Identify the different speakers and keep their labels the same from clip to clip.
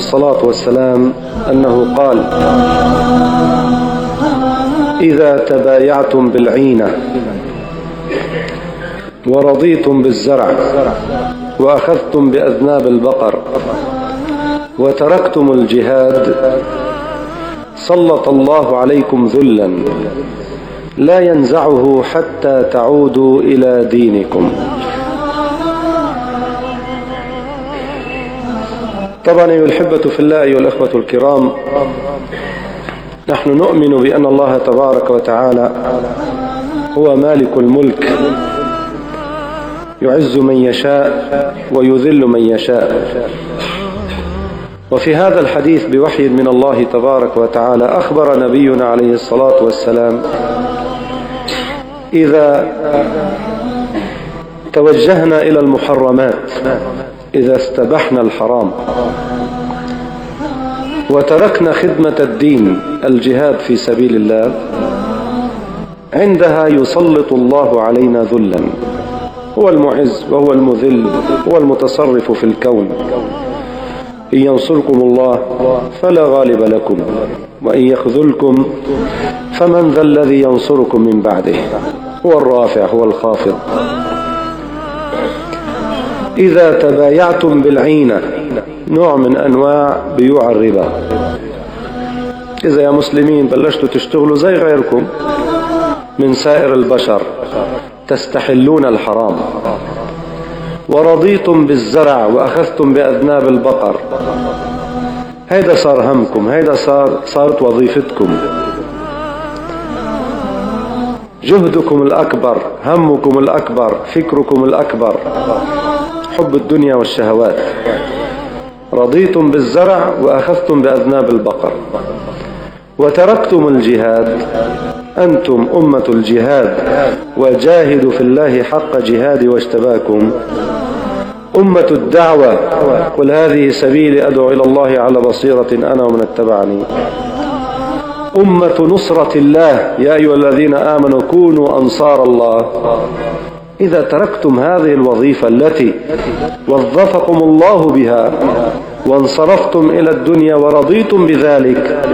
Speaker 1: الصلاة والسلام أنه قال إذا تبايعتم بالعينة ورضيتم بالزرع وأخذتم بأذناب البقر وتركتم الجهاد سلط الله عليكم ذلا لا ينزعه حتى تعودوا إلى دينكم. طبعا أيها الحبة في الله أيها الأخوة الكرام نحن نؤمن بأن الله تبارك وتعالى هو مالك الملك يعز من يشاء ويذل من يشاء. وفي هذا الحديث بوحي من الله تبارك وتعالى أخبر نبينا عليه الصلاة والسلام إذا توجهنا إلى المحرمات إذا استبحنا الحرام وتركنا خدمة الدين الجهاد في سبيل الله عندها يسلط الله علينا ذلا هو المعز وهو المذل هو المتصرف في الكون. إن ينصركم الله فلا غالب لكم وإن يخذلكم فمن ذا الذي ينصركم من بعده هو الرافع هو الخافض. إذا تبايعتم بالعينة نوع من أنواع بيوع الربا. إذا يا مسلمين بلشتوا تشتغلوا زي غيركم من سائر البشر تستحلون الحرام. ورضيتم بالزرع وأخذتم بأذناب البقر. هيدا صار همكم هيدا صار صارت وظيفتكم. جهدكم الأكبر همكم الأكبر فكركم الأكبر. حب الدنيا والشهوات. رضيتم بالزرع وأخذتم بأذناب البقر. وتركتم الجهاد. أنتم أمة الجهاد. وجاهدوا في الله حق جهاد واجتباكم. أمة الدعوة. قل هذه سبيلي أدعو إلى الله على بصيرة أنا ومن اتبعني. أمة نصرة الله. يا أيها الذين آمنوا كونوا أنصار الله. إذا تركتم هذه الوظيفة التي وظفكم الله بها وانصرفتم إلى الدنيا ورضيتم بذلك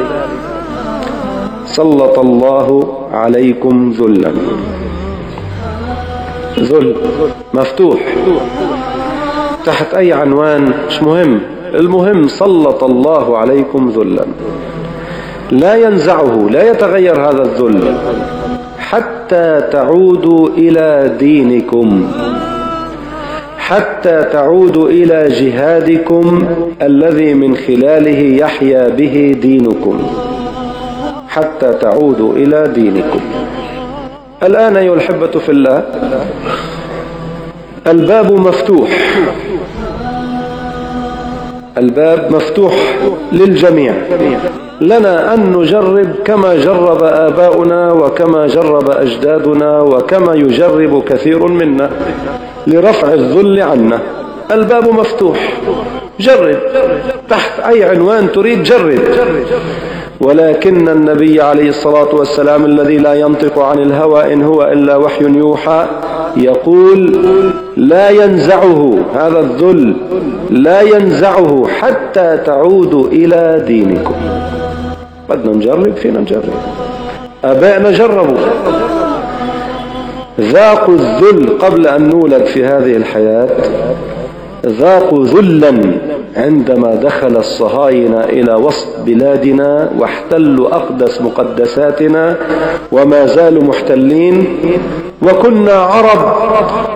Speaker 1: سلط الله عليكم ذلا. ذل مفتوح. تحت أي عنوان؟ مش مهم. المهم سلط الله عليكم ذلا. لا ينزعه لا يتغير هذا الذل. حتى تعودوا إلى دينكم. حتى تعودوا إلى جهادكم الذي من خلاله يحيا به دينكم. حتى تعودوا إلى دينكم. الآن أيها الحبة في الله الباب مفتوح. الباب مفتوح للجميع. لنا أن نجرب كما جرب آباؤنا وكما جرب أجدادنا وكما يجرب كثير منا لرفع الذل عنا. الباب مفتوح. جرب. تحت أي عنوان تريد جرب. ولكن النبي عليه الصلاة والسلام الذي لا ينطق عن الهوى إن هو إلا وحي يوحى يقول لا ينزعه. هذا الذل. لا ينزعه حتى تعودوا إلى دينكم. بدنا نجرب فينا نجرب. أبائنا جربوا. ذاقوا الذل قبل أن نولد في هذه الحياة. ذاقوا ذلا عندما دخل الصهاينة إلى وسط بلادنا واحتلوا أقدس مقدساتنا وما زالوا محتلين. وكنا عرب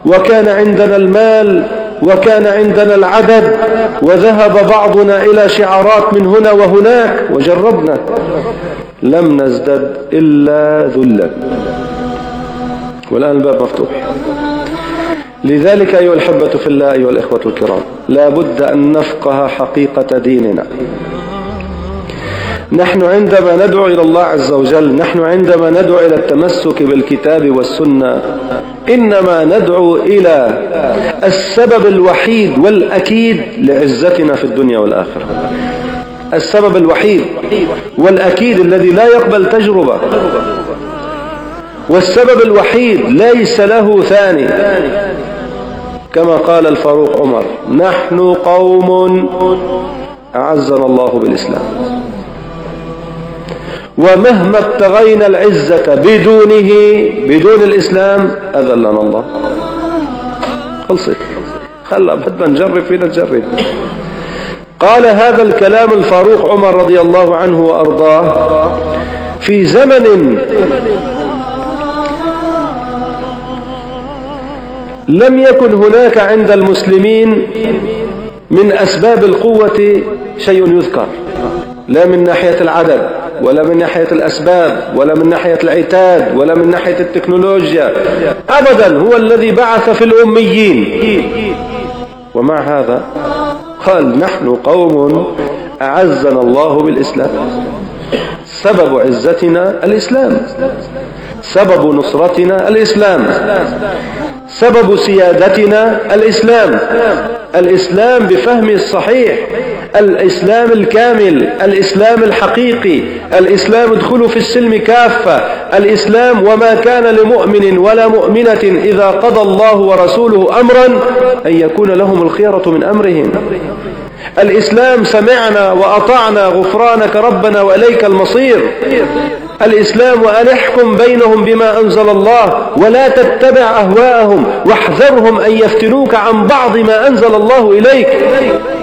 Speaker 1: وكان عندنا المال وكان عندنا العدد وذهب بعضنا إلى شعارات من هنا وهناك وجربنا. لم نزدد إلا ذلا. والآن الباب مفتوح. لذلك أيها الحبة في الله أيها الإخوة الكرام لا بد أن نفقه حقيقة ديننا. نحن عندما ندعو إلى الله عز وجل نحن عندما ندعو إلى التمسك بالكتاب والسنة إنما ندعو إلى السبب الوحيد والأكيد لعزتنا في الدنيا والآخرة. السبب الوحيد والأكيد الذي لا يقبل تجربة. والسبب الوحيد ليس له ثاني. كما قال الفاروق عمر نحن قوم أعزنا الله بالإسلام. ومهما ابتغينا العزة بدونه بدون الإسلام أذلنا الله. خلصت خلا بدنا نجرب فينا نجرب. قال هذا الكلام الفاروق عمر رضي الله عنه وأرضاه في زمن لم يكن هناك عند المسلمين من أسباب القوة شيء يذكر لا من ناحية العدد. ولا من ناحية الأسباب ولا من ناحية العتاد ولا من ناحية التكنولوجيا. أبدا هو الذي بعث في الأميين. ومع هذا قال نحن قوم أعزنا الله بالإسلام. سبب عزتنا الإسلام. سبب نصرتنا الإسلام. سبب سيادتنا الإسلام. الإسلام بفهم الصحيح الإسلام الكامل الإسلام الحقيقي الإسلام ادخلوا في السلم كافة. الإسلام وما كان لمؤمن ولا مؤمنة إذا قضى الله ورسوله أمرا أن يكون لهم الخيرة من أمرهم. الإسلام سمعنا وأطعنا غفرانك ربنا وإليك المصير. الإسلام وأن احكم بينهم بما أنزل الله ولا تتبع أهواءهم. واحذرهم أن يفتنوك عن بعض ما أنزل الله إليك.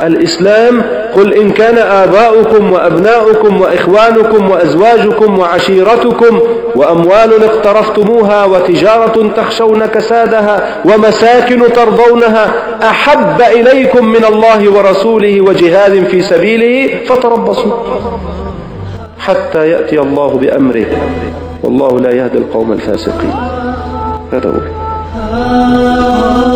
Speaker 1: الإسلام قل إن كان آباؤكم وأبناؤكم وإخوانكم وأزواجكم وعشيرتكم وأموال اقترفتموها وتجارة تخشون كسادها ومساكن ترضونها أحب إليكم من الله ورسوله وجهاد في سبيله فتربصوا حتى يأتي الله بأمره. والله لا يهدي القوم الفاسقين. هذا هو. Oh.